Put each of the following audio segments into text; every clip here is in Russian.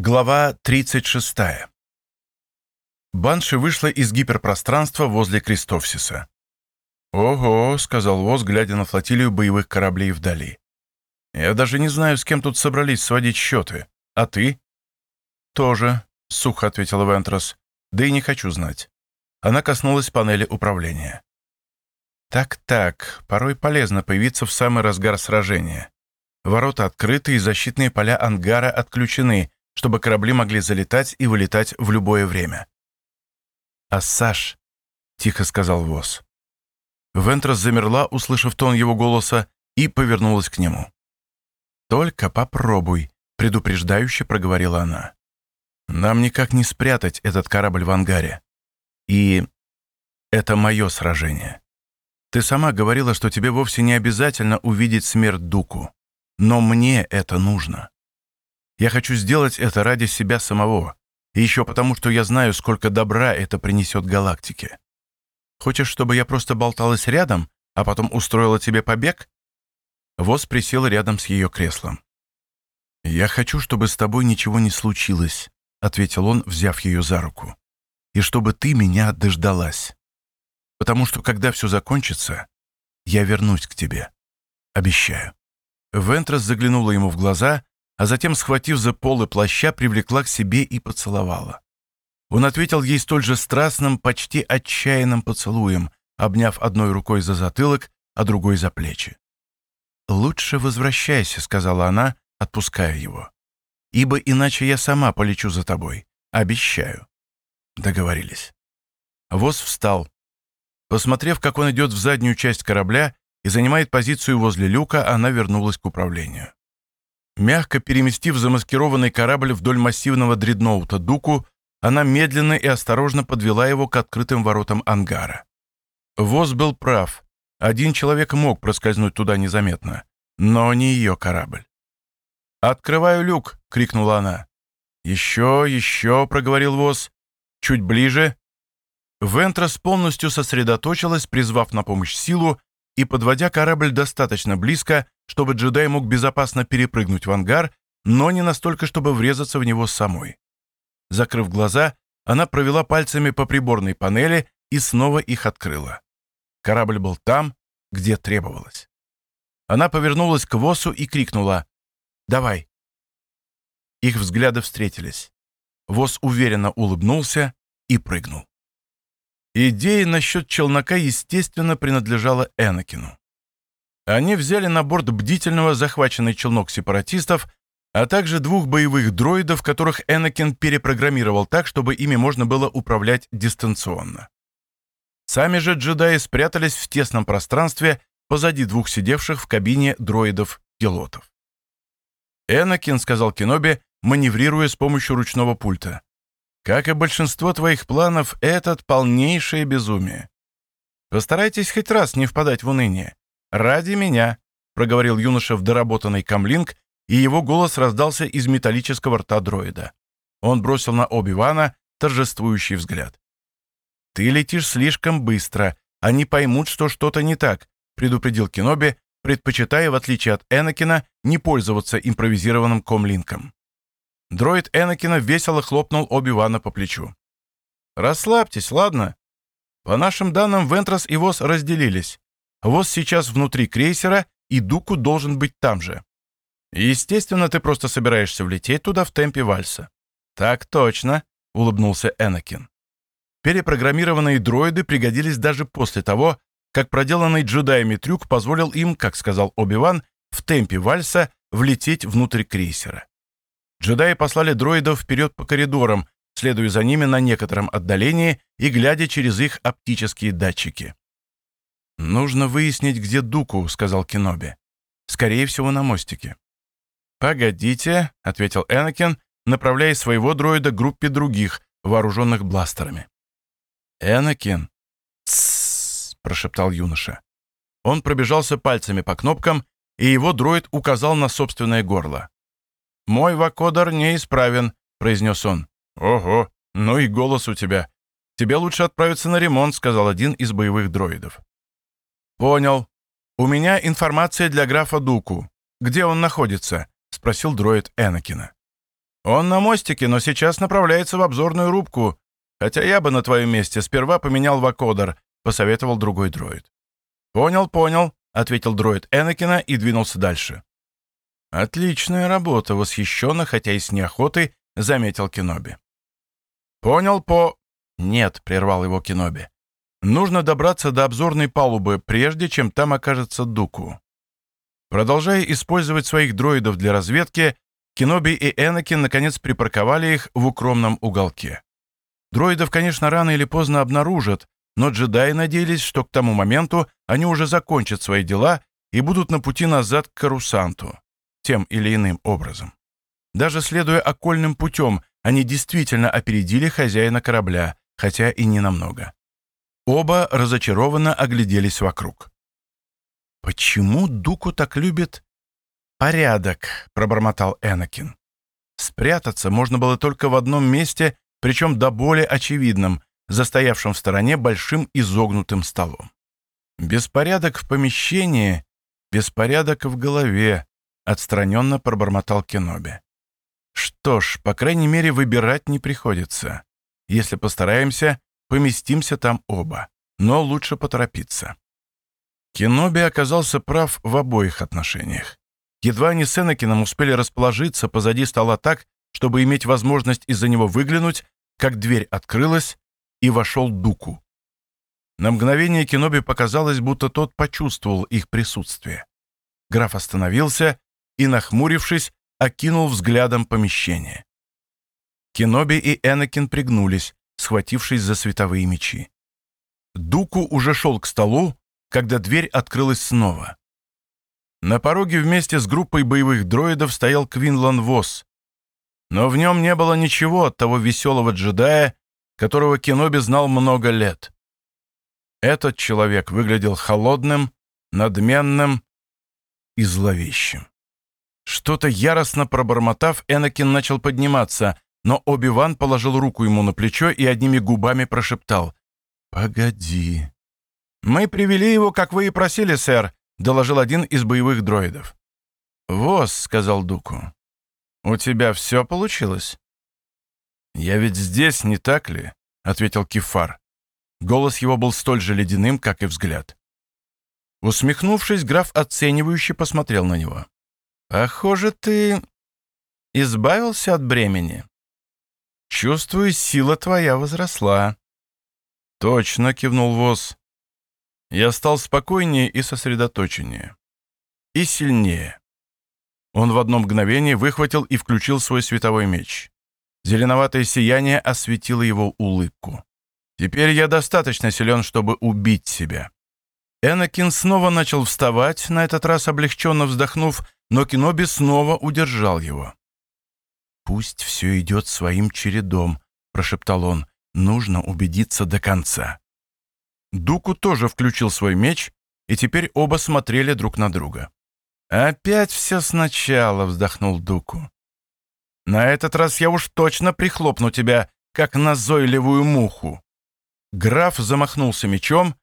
Глава 36. Банши вышла из гиперпространства возле Крестовсиса. «Ого», — сказал Воз, глядя на флотилию боевых кораблей вдали. «Я даже не знаю, с кем тут собрались сводить счеты. А ты?» «Тоже», — сухо ответила Вентрос. «Да и не хочу знать». Она коснулась панели управления. «Так-так, порой полезно появиться в самый разгар сражения. Ворота открыты и защитные поля ангара отключены, чтобы корабли могли залетать и вылетать в любое время. «А Саш?» — тихо сказал Воз. Вентрас замерла, услышав тон его голоса, и повернулась к нему. «Только попробуй», — предупреждающе проговорила она. «Нам никак не спрятать этот корабль в ангаре. И это мое сражение. Ты сама говорила, что тебе вовсе не обязательно увидеть смерть Дуку. Но мне это нужно. Я хочу сделать это ради себя самого. И еще потому, что я знаю, сколько добра это принесет галактике. Хочешь, чтобы я просто болталась рядом, а потом устроила тебе побег?» Воз присел рядом с ее креслом. «Я хочу, чтобы с тобой ничего не случилось», — ответил он, взяв ее за руку. «И чтобы ты меня дождалась. Потому что, когда все закончится, я вернусь к тебе. Обещаю». Вентрас заглянула ему в глаза, а затем, схватив за полы плаща, привлекла к себе и поцеловала. Он ответил ей столь же страстным, почти отчаянным поцелуем, обняв одной рукой за затылок, а другой за плечи. «Лучше возвращайся», — сказала она, отпуская его. «Ибо иначе я сама полечу за тобой. Обещаю». Договорились. Воз встал. Посмотрев, как он идет в заднюю часть корабля и занимает позицию возле люка, она вернулась к управлению. Мягко переместив замаскированный корабль вдоль массивного дредноута «Дуку», она медленно и осторожно подвела его к открытым воротам ангара. Воз был прав. Один человек мог проскользнуть туда незаметно, но не ее корабль. «Открываю люк!» — крикнула она. «Еще, еще!» — проговорил Воз. «Чуть ближе!» Вентрас полностью сосредоточилась, призвав на помощь силу, и подводя корабль достаточно близко, чтобы джедай мог безопасно перепрыгнуть в ангар, но не настолько, чтобы врезаться в него самой. Закрыв глаза, она провела пальцами по приборной панели и снова их открыла. Корабль был там, где требовалось. Она повернулась к Восу и крикнула «Давай!». Их взгляды встретились. Вос уверенно улыбнулся и прыгнул. Идея насчет челнока, естественно, принадлежала Энакину. Они взяли на борт бдительного захваченный челнок сепаратистов, а также двух боевых дроидов, которых Энакин перепрограммировал так, чтобы ими можно было управлять дистанционно. Сами же джедаи спрятались в тесном пространстве позади двух сидевших в кабине дроидов-пилотов. «Энакин», — сказал Кеноби, маневрируя с помощью ручного пульта. Как и большинство твоих планов, этот полнейшее безумие. Постарайтесь хоть раз не впадать в уныние. Ради меня, проговорил юноша в доработанный камлинг, и его голос раздался из металлического рта дроида. Он бросил на Оби-Вана торжествующий взгляд. «Ты летишь слишком быстро. Они поймут, что что-то не так», предупредил Кеноби, предпочитая, в отличие от Энакина, не пользоваться импровизированным комлинком. Дроид Энакина весело хлопнул Оби-Вана по плечу. «Расслабьтесь, ладно? По нашим данным, Вентрос и ВОЗ разделились. ВОЗ сейчас внутри крейсера, и Дуку должен быть там же. Естественно, ты просто собираешься влететь туда в темпе вальса». «Так точно», — улыбнулся Энакин. Перепрограммированные дроиды пригодились даже после того, как проделанный джедаями трюк позволил им, как сказал Оби-Ван, в темпе вальса влететь внутрь крейсера. Джедаи послали дроидов вперед по коридорам, следуя за ними на некотором отдалении и глядя через их оптические датчики. «Нужно выяснить, где Дуку», — сказал Кеноби. «Скорее всего, на мостике». «Погодите», — ответил Энакин, направляя своего дроида к группе других, вооруженных бластерами. «Энакин!» «Тссс!» — прошептал юноша. Он пробежался пальцами по кнопкам, и его дроид указал на собственное горло. «Мой вакодер неисправен», — произнес он. «Ого, ну и голос у тебя. Тебе лучше отправиться на ремонт», — сказал один из боевых дроидов. «Понял. У меня информация для графа Дуку. Где он находится?» — спросил дроид Энакина. «Он на мостике, но сейчас направляется в обзорную рубку. Хотя я бы на твоем месте сперва поменял вакодер», — посоветовал другой дроид. «Понял, понял», — ответил дроид Энакина и двинулся дальше. «Отличная работа», — восхищенно, хотя и с неохотой, заметил Киноби. «Понял по...» «Нет», — прервал его Киноби. «Нужно добраться до обзорной палубы, прежде чем там окажется Дуку». Продолжая использовать своих дроидов для разведки, Киноби и Энакин наконец припарковали их в укромном уголке. Дроидов, конечно, рано или поздно обнаружат, но джедаи надеялись, что к тому моменту они уже закончат свои дела и будут на пути назад к Карусанту, тем или иным образом. Даже следуя окольным путем, они действительно опередили хозяина корабля, хотя и не намного. Оба разочарованно огляделись вокруг. «Почему Дуку так любит порядок?» — пробормотал Энакин. Спрятаться можно было только в одном месте, причем до боли очевидном, застоявшем в стороне большим изогнутым столом. «Беспорядок в помещении, беспорядок в голове», — отстраненно пробормотал Кеноби. «Что ж, по крайней мере, выбирать не приходится. Если постараемся, поместимся там оба, но лучше поторопиться». Кеноби оказался прав в обоих отношениях. Едва они с Энакином успели расположиться позади стола так, чтобы иметь возможность из-за него выглянуть, как дверь открылась, и вошел Дуку. На мгновение Кеноби показалось, будто тот почувствовал их присутствие. Граф остановился и, нахмурившись, окинул взглядом помещение. Кеноби и Энакин пригнулись, схватившись за световые мечи. Дуку уже шел к столу, когда дверь открылась снова. На пороге вместе с группой боевых дроидов стоял Квинлан Восс, но в нем не было ничего от того веселого джедая, которого Кеноби знал много лет. Этот человек выглядел холодным, надменным и зловещим. Что-то яростно пробормотав, Энакин начал подниматься, но Оби-Ван положил руку ему на плечо и одними губами прошептал «Погоди». «Мы привели его, как вы и просили, сэр», — доложил один из боевых дроидов. «Воз», — сказал Дуку. «У тебя все получилось?» «Я ведь здесь, не так ли?» — ответил Кефар. Голос его был столь же ледяным, как и взгляд. Усмехнувшись, граф оценивающе посмотрел на него. «Похоже, ты избавился от бремени. Чувствую, сила твоя возросла». «Точно», — кивнул Воз. «Я стал спокойнее и сосредоточеннее. И сильнее. Он в одно мгновение выхватил и включил свой световой меч. Зеленоватое сияние осветило его улыбку. «Теперь я достаточно силен, чтобы убить себя». Энакин снова начал вставать, на этот раз облегченно вздохнув, но Киноби снова удержал его. «Пусть все идет своим чередом», — прошептал он. «Нужно убедиться до конца». Дуку тоже включил свой меч, и теперь оба смотрели друг на друга. «Опять все сначала», — вздохнул Дуку. «На этот раз я уж точно прихлопну тебя, как назойливую муху». Граф замахнулся мечом,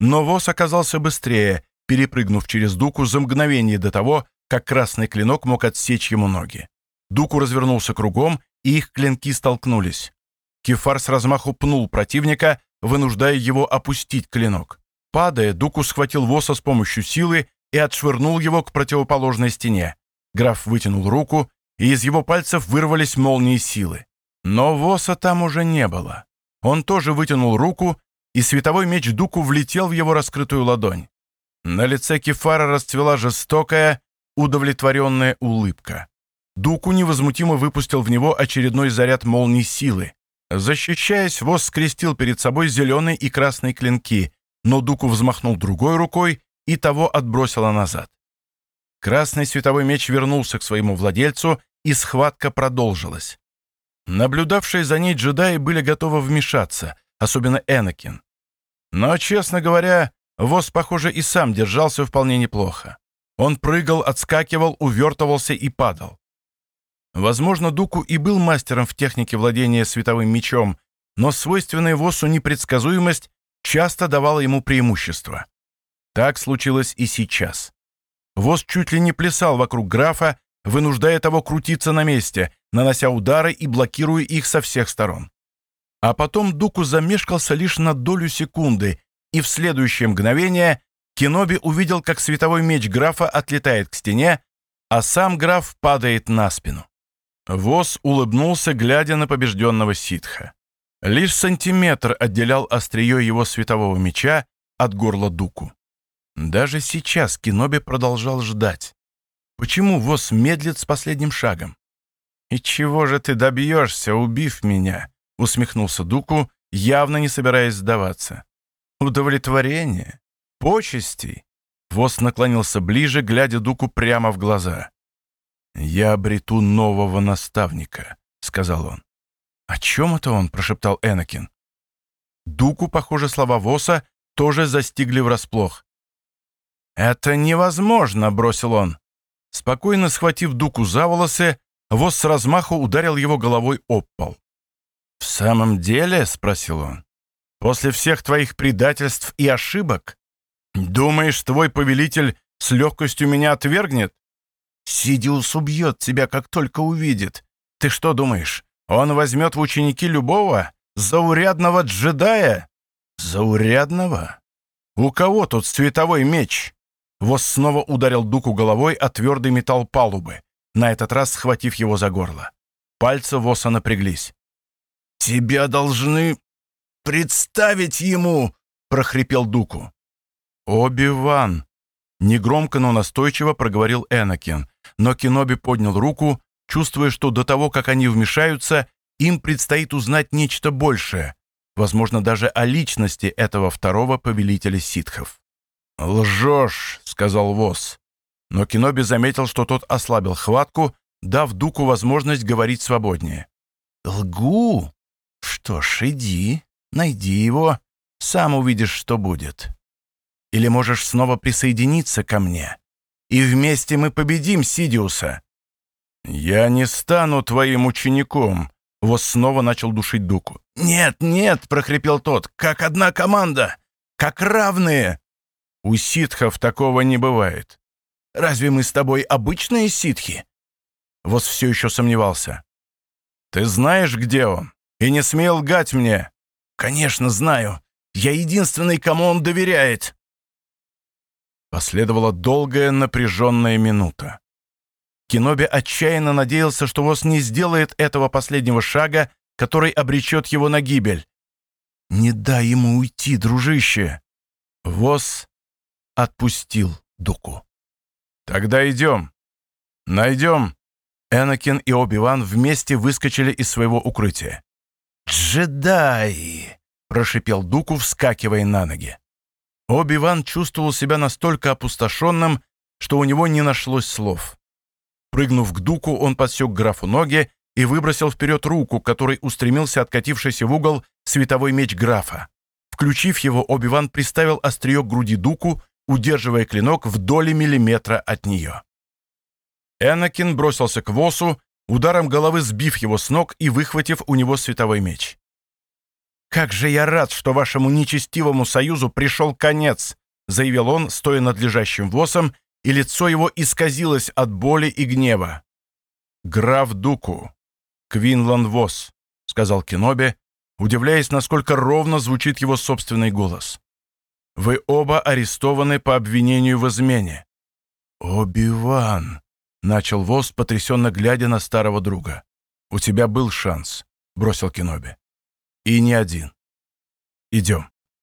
но Вос оказался быстрее, перепрыгнув через Дуку за мгновение до того, как красный клинок мог отсечь ему ноги. Дуку развернулся кругом, и их клинки столкнулись. Кефар с размаху пнул противника, вынуждая его опустить клинок. Падая, Дуку схватил Воса с помощью силы и отшвырнул его к противоположной стене. Граф вытянул руку, и из его пальцев вырвались молнии силы. Но Воса там уже не было. Он тоже вытянул руку, и световой меч Дуку влетел в его раскрытую ладонь. На лице Кефара расцвела жестокая, удовлетворенная улыбка. Дуку невозмутимо выпустил в него очередной заряд молний силы. Защищаясь, Вос скрестил перед собой зеленые и красные клинки, но Дуку взмахнул другой рукой, и того отбросило назад. Красный световой меч вернулся к своему владельцу, и схватка продолжилась. Наблюдавшие за ней джедаи были готовы вмешаться, особенно Энакин. Но, честно говоря, Воз, похоже, и сам держался вполне неплохо. Он прыгал, отскакивал, увертывался и падал. Возможно, Дуку и был мастером в технике владения световым мечом, но свойственная Восу непредсказуемость часто давала ему преимущество. Так случилось и сейчас. Воз чуть ли не плясал вокруг графа, вынуждая того крутиться на месте, нанося удары и блокируя их со всех сторон. А потом Дуку замешкался лишь на долю секунды, и в следующее мгновение Киноби увидел, как световой меч графа отлетает к стене, а сам граф падает на спину. Воз улыбнулся, глядя на побежденного ситха. Лишь сантиметр отделял острие его светового меча от горла Дуку. Даже сейчас Киноби продолжал ждать. Почему Воз медлит с последним шагом? «И чего же ты добьешься, убив меня?» — усмехнулся Дуку, явно не собираясь сдаваться. «Удовлетворение? Почестей?» Воз наклонился ближе, глядя Дуку прямо в глаза. «Я обрету нового наставника», — сказал он. «О чем это он?» — прошептал Энакин. Дуку, похоже, слова Воса тоже застигли врасплох. «Это невозможно!» — бросил он. Спокойно схватив Дуку за волосы, Вос с размаху ударил его головой об пол. «В самом деле?» — спросил он. «После всех твоих предательств и ошибок? Думаешь, твой повелитель с легкостью меня отвергнет? Сидиус убьет тебя, как только увидит. Ты что думаешь, он возьмет в ученики любого заурядного джедая? Заурядного? У кого тут световой меч? Вос снова ударил Дуку головой о твердый металл палубы, на этот раз схватив его за горло. Пальцы Воса напряглись. «Тебя должны представить ему!» — прохрипел Дуку. «Оби-Ван!» — негромко, но настойчиво проговорил Энакин, но Киноби поднял руку, чувствуя, что до того, как они вмешаются, им предстоит узнать нечто большее, возможно, даже о личности этого второго повелителя ситхов. «Лжешь», — сказал Вос. Но Киноби заметил, что тот ослабил хватку, дав Дуку возможность говорить свободнее. «Лгу? Что ж, иди, найди его, сам увидишь, что будет. Или можешь снова присоединиться ко мне, и вместе мы победим Сидиуса». «Я не стану твоим учеником», — Вос снова начал душить Дуку. «Нет, нет», — прохрипел тот, — «как одна команда, как равные». «У ситхов такого не бывает. Разве мы с тобой обычные ситхи?» Вос все еще сомневался. «Ты знаешь, где он? И не смей лгать мне!» «Конечно, знаю. Я единственный, кому он доверяет!» Последовала долгая напряженная минута. Киноби отчаянно надеялся, что Вос не сделает этого последнего шага, который обречет его на гибель. «Не дай ему уйти, дружище!» Вос отпустил Дуку. «Тогда идем. Найдем». Энакин и Оби-Ван вместе выскочили из своего укрытия. «Джедаи!» — прошипел Дуку, вскакивая на ноги. Оби-Ван чувствовал себя настолько опустошенным, что у него не нашлось слов. Прыгнув к Дуку, он подсек графу ноги и выбросил вперед руку, которой устремился откатившийся в угол световой меч графа. Включив его, Оби-Ван приставил острие к груди Дуку, удерживая клинок в доли миллиметра от нее. Энакин бросился к Восу, ударом головы сбив его с ног и выхватив у него световой меч. «Как же я рад, что вашему нечестивому союзу пришел конец!» заявил он, стоя над лежащим Восом, и лицо его исказилось от боли и гнева. «Граф Дуку, Квинлан Вос», — сказал Киноби, удивляясь, насколько ровно звучит его собственный голос. «Вы оба арестованы по обвинению в измене». «Оби-Ван», — начал Вос, потрясенно глядя на старого друга. «У тебя был шанс», — бросил Киноби. И не один. Идем.